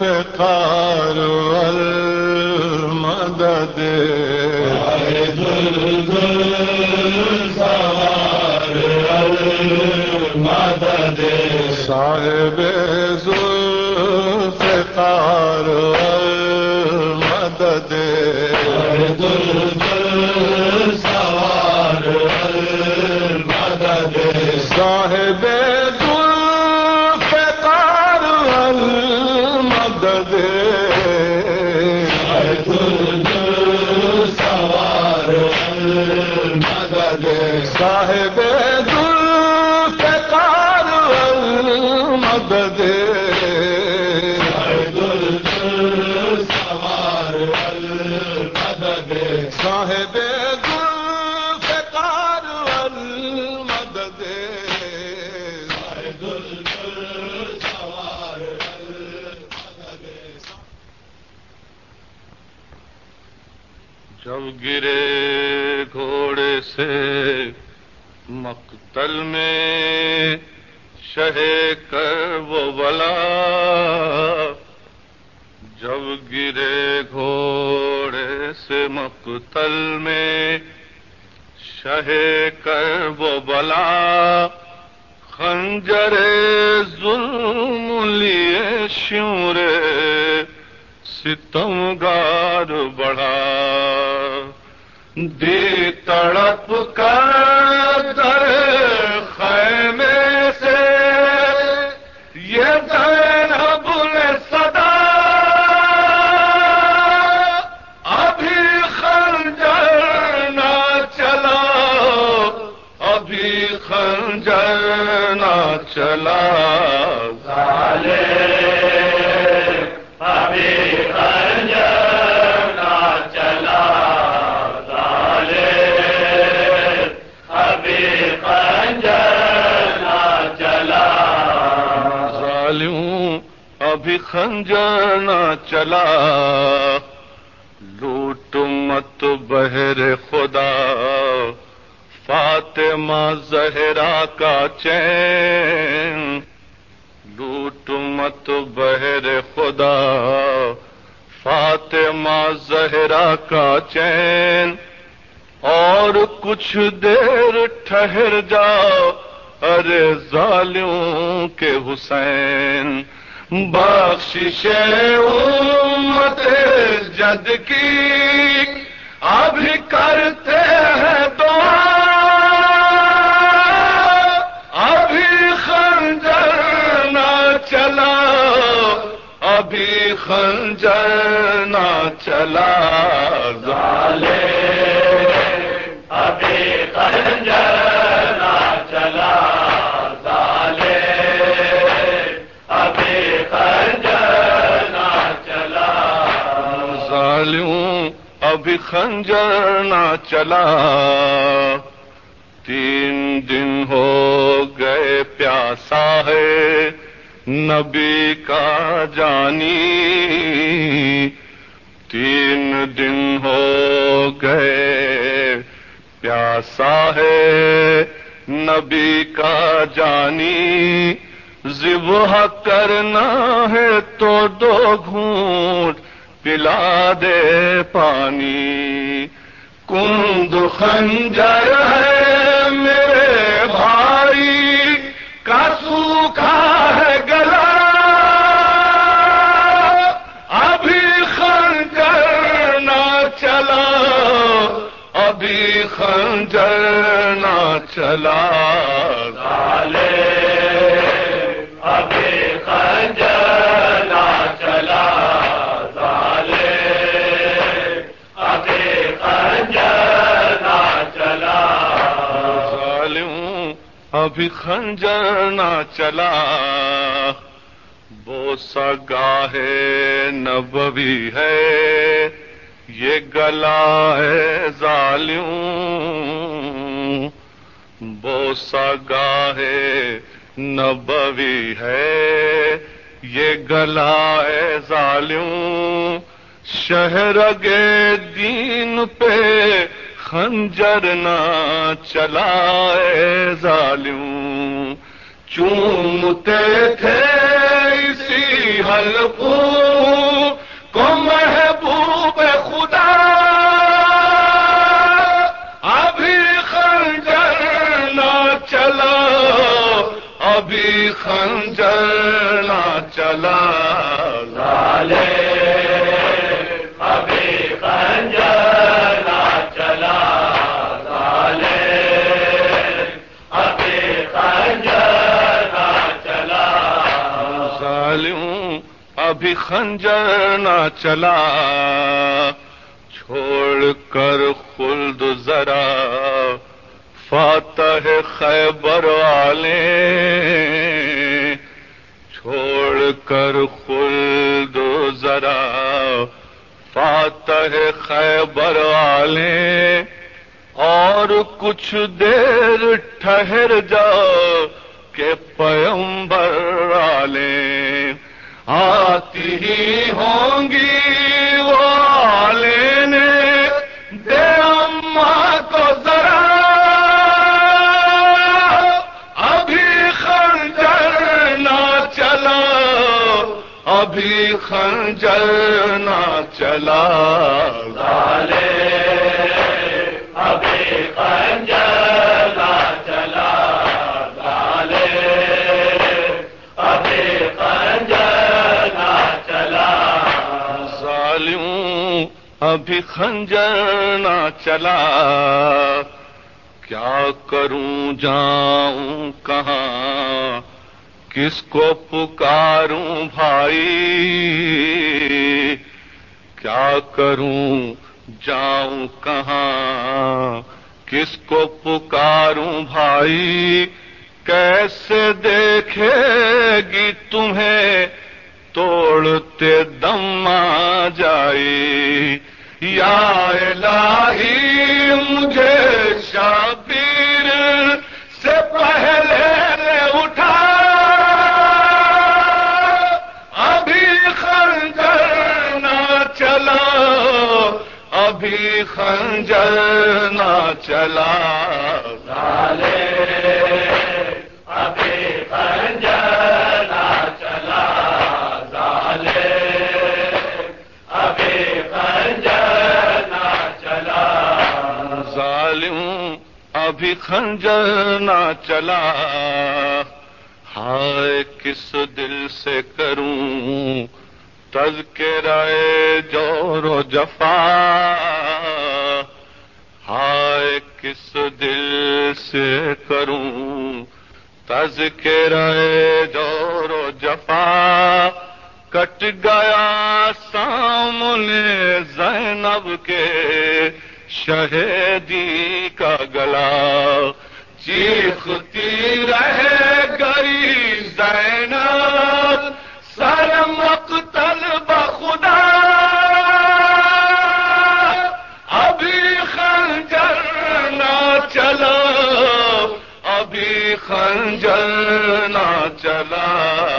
زلف قار والمدد. سوار المدد صاحب المدد صاحب ذوالفقار والمدد. صاحب زلف سوار المدد صاحب ذوالفقار والمدد. صاحب زلف سوار جب گرے گھوڑے سے مقتل میں شہ کر وہ بلا جب گرے گھوڑے سے مقتل میں شہ کر وہ بلا خنجر ظلم لیے شور ستم گار بڑھا دی تڑپ کر خنجر نہ چلا۔ لوٹ مت بہر خدا۔ فاطمہ زہرا کا چین۔ لوٹ مت بہر خدا۔ فاطمہ زہرا کا چین۔ اور کچھ دیر ٹھہر جاؤ ارے ظالموں کے حسین۔ بخشش امت جد کی۔ ابھی کرتے ہیں دعا۔ ابھی خنجر نہ چلا ابھی خنجر نہ چلا سالے ابھی خنجر خنجر نہ چلا۔ تین دن ہو گئے پیاسا ہے، نبی کا جانی۔ تین دن ہو گئے پیاسا ہے، نبی کا جانی۔ ذبح کرنا ہے تو دو گھونٹ پلا دے پانی۔ کند خنجر ہے میرے بھائی، کا سوکھا ہے گلا۔ ابھی خنجر نہ چلا، ابھی خنجر نہ چلا۔ ظالم ابھی خنجر نہ چلا۔ بوسا گاہے نبوی ہے۔ یہ گلا ہے ظالم بوسا گاہے نبوی ہے۔ یہ گلا ہے ظالم شہر گے دین پہ خنجر نہ چلائے ظالم چومتے تھے اسی حلقوں کو محبوب خدا۔ ابھی خنجر نہ چلا ابھی خنجر نہ چلا لالے ظالم ابھی خنجر نہ چلا، چھوڑ کر خلد ذرا۔ فاتح خیبر والے، چھوڑ کر خلد ذرا۔ فاتح خیبر والے، اور کچھ دیر ٹھہر جا کہ پیمبر والے آتی ہی ہوں گی وہ لینے دے اماں کو ذرا ابھی خنجر نہ چلا ابھی خنجر نہ چلا ظالم ابھی خنجر نہ چلا۔ کیا کروں، جاؤں کہاں؟ کس کو پکاروں بھائی؟ کیا کروں، جاؤں کہاں؟ کس کو پکاروں بھائی؟ کیسے دیکھے گی تمہیں؟ توڑتے دم آ جائے یا الہی، مجھے شابیر سے پہلے اٹھا۔ ابھی خنجر نہ چلا، ابھی خنجر نہ چلا۔ ابھی خنجر نہ چلا۔ ہائے، کس دل سے کروں؟ تذکرہ جور و جفا۔ ہائے، کس دل سے کروں؟ تذکرہ جور و جفا۔ کٹ گیا سامنے زینب کے۔ شہیدی کا گلا، چیختی رہ گئی زینب، سر مقتل بخدا۔ ابھی خنجر نہ چلا، ابھی خنجر نہ چلا۔